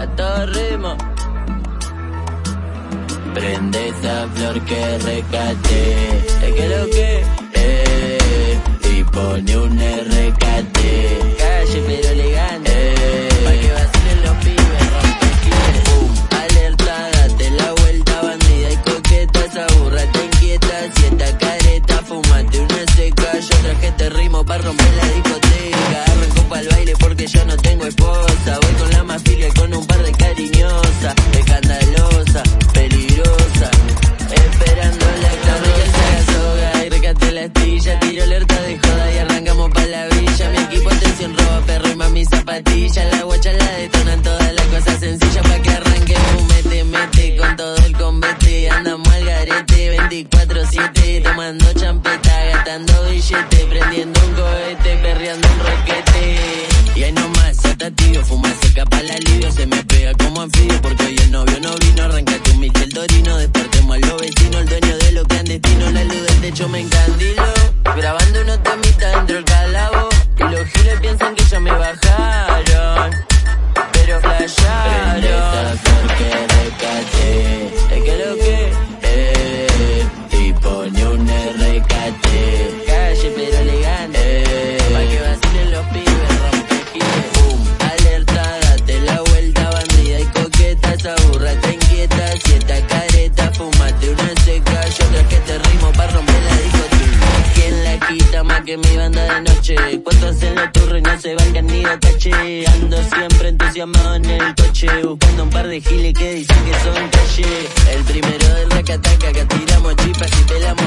a todo ritmo. Prende esa flor que rescaté, la guacha la detonan todas las cosas sencillas pa' que arranque un mete, mete con todo el combate. Andamos al garete 24-7, tomando champeta, gastando billete, prendiendo un cohete, perreando un roquete. Y ahí nomás, hasta tío, fuma seca para el alivio. que mi banda de noche. Cuantos en la torre no se valgan ni de tache. Ando siempre entusiasmado en el coche, buscando un par de giles que dicen que son calle. El primero del racataca que tiramos chipas y pelamos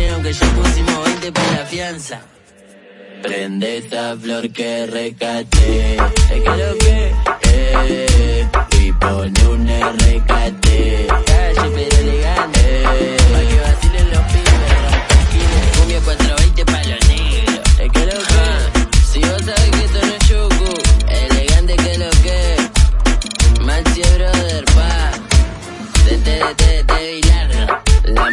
salieron que ya pusimos 20 para la fianza. Prende esta flor que rescaté, es que lo que, eh, y pone un rescate, calle pero elegante, eh, pa' que vacilen los pibes, cumbia 420 pa' los negros, es que lo que, si vos sabés que esto no es yuku, elegante que lo que, Maxi Brother, pa, de te, te, te, te, la